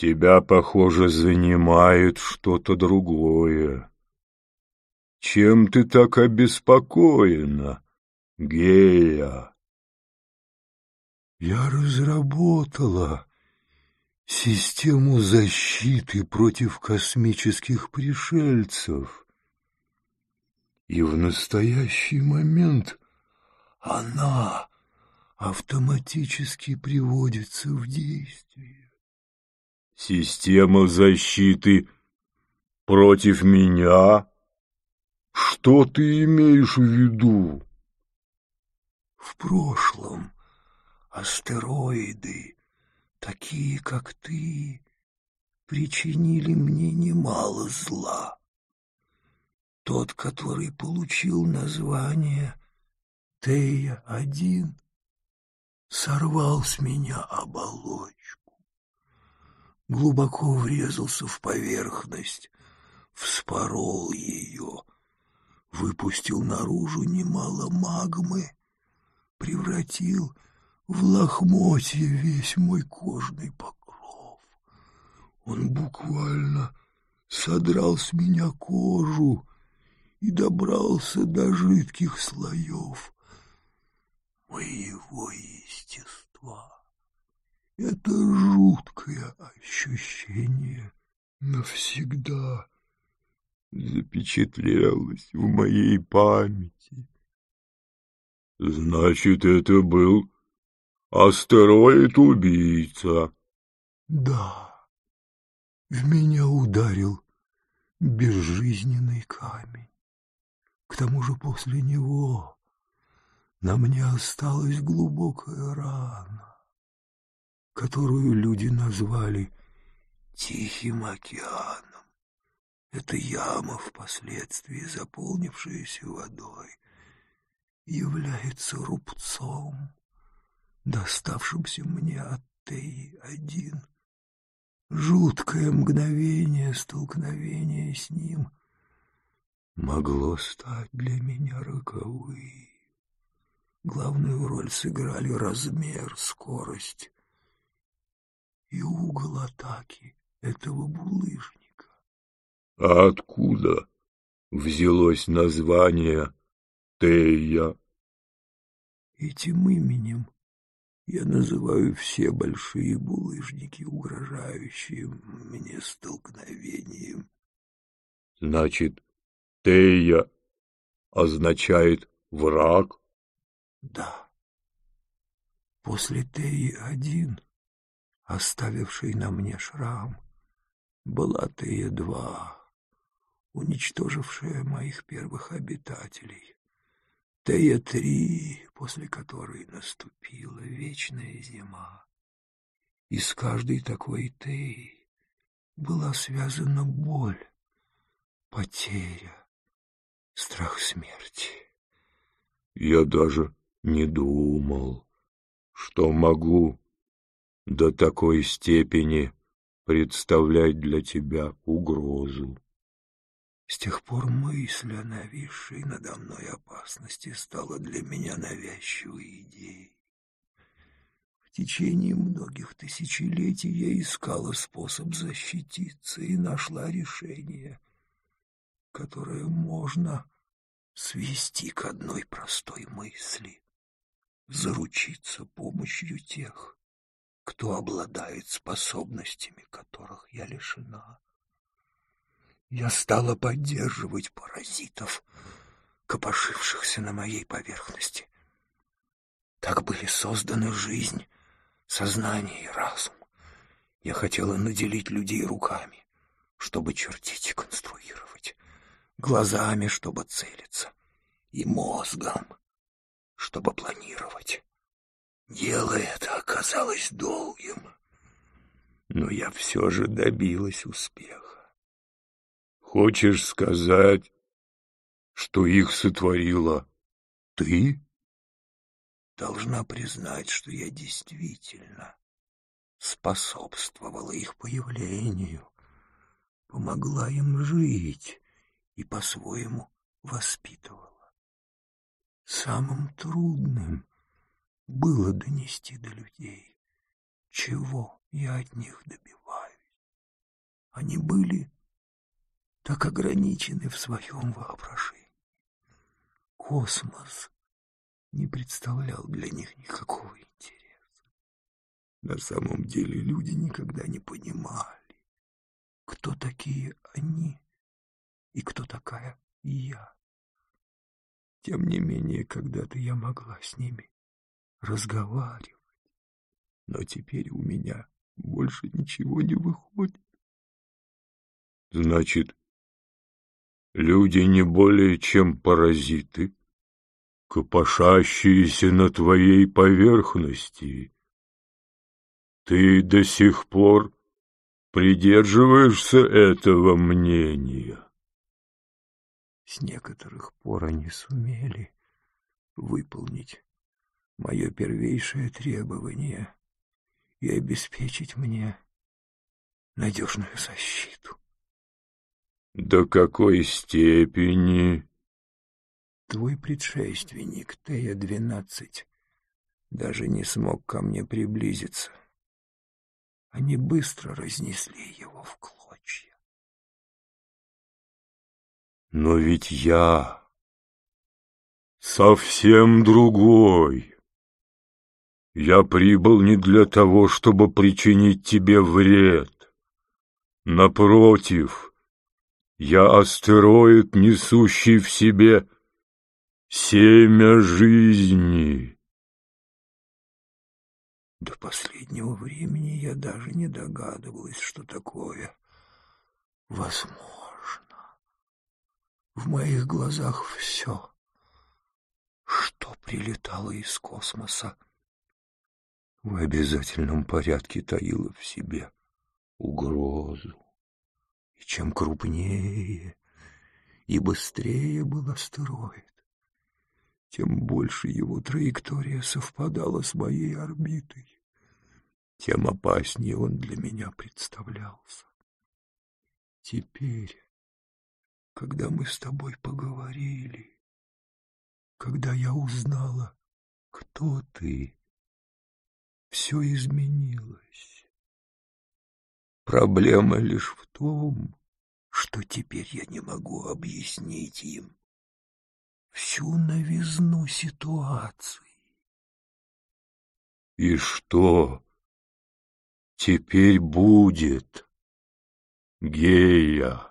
Тебя, похоже, занимает что-то другое. Чем ты так обеспокоена, Гея? Я разработала систему защиты против космических пришельцев. И в настоящий момент она автоматически приводится в действие. Система защиты против меня? Что ты имеешь в виду? В прошлом астероиды, такие как ты, причинили мне немало зла. Тот, который получил название Тея-1, сорвал с меня оболочку, глубоко врезался в поверхность, вспорол ее, выпустил наружу немало магмы, превратил в лохмотье весь мой кожный покров. Он буквально содрал с меня кожу и добрался до жидких слоев моего естества. Это жуткое ощущение навсегда запечатлелось в моей памяти. Значит, это был астероид-убийца. Да, в меня ударил безжизненный камень. К тому же после него на мне осталась глубокая рана, которую люди назвали Тихим океаном. Эта яма, впоследствии заполнившаяся водой, является рубцом, доставшимся мне от Теи-1. Жуткое мгновение столкновения с ним могло стать для меня роковым. Главную роль сыграли размер, скорость угол атаки этого булыжника. А откуда взялось название Тея? Этим именем я называю все большие булыжники, угрожающие мне столкновением. Значит, Тея означает враг? Да. После Теи-1, оставившей на мне шрам, была Тея-2, уничтожившая моих первых обитателей. Тея-3, после которой наступила вечная зима. И с каждой такой Теей была связана боль, потеря, страх смерти. Я даже не думал, что могу до такой степени представлять для тебя угрозу. С тех пор мысль о нависшей надо мной опасности стала для меня навязчивой идеей. В течение многих тысячелетий я искала способ защититься и нашла решение, которое можно свести к одной простой мысли заручиться помощью тех, кто обладает способностями, которых я лишена. Я стала поддерживать паразитов, копошившихся на моей поверхности. Так были созданы жизнь, сознание и разум. Я хотела наделить людей руками, чтобы чертить и конструировать, глазами, чтобы целиться, и мозгом, чтобы планировать. Дело это оказалось долгим, но я все же добилась успеха. Хочешь сказать, что их сотворила ты? Должна признать, что я действительно способствовала их появлению, помогла им жить и по-своему воспитывала. Самым трудным было донести до людей, чего я от них добиваюсь. Они были так ограничены в своем воображении. Космос не представлял для них никакого интереса. На самом деле люди никогда не понимали, кто такие они и кто такая я. Тем не менее, когда-то я могла с ними разговаривать, но теперь у меня больше ничего не выходит. Значит, люди не более чем паразиты, копошащиеся на твоей поверхности. Ты до сих пор придерживаешься этого мнения? С некоторых пор они сумели выполнить мое первейшее требование и обеспечить мне надежную защиту. До какой степени? Твой предшественник, Тея-12, даже не смог ко мне приблизиться. Они быстро разнесли его в клочья. Но ведь я совсем другой. Я прибыл не для того, чтобы причинить тебе вред. Напротив, я астероид, несущий в себе семя жизни. До последнего времени я даже не догадывалась, что такое возможно. В моих глазах все, что прилетало из космоса, в обязательном порядке таило в себе угрозу. И чем крупнее и быстрее был астероид, тем больше его траектория совпадала с моей орбитой, тем опаснее он для меня представлялся. Теперь, когда мы с тобой поговорили, когда я узнала, кто ты, все изменилось. Проблема лишь в том, что теперь я не могу объяснить им всю новизну ситуации. И что теперь будет, Гея?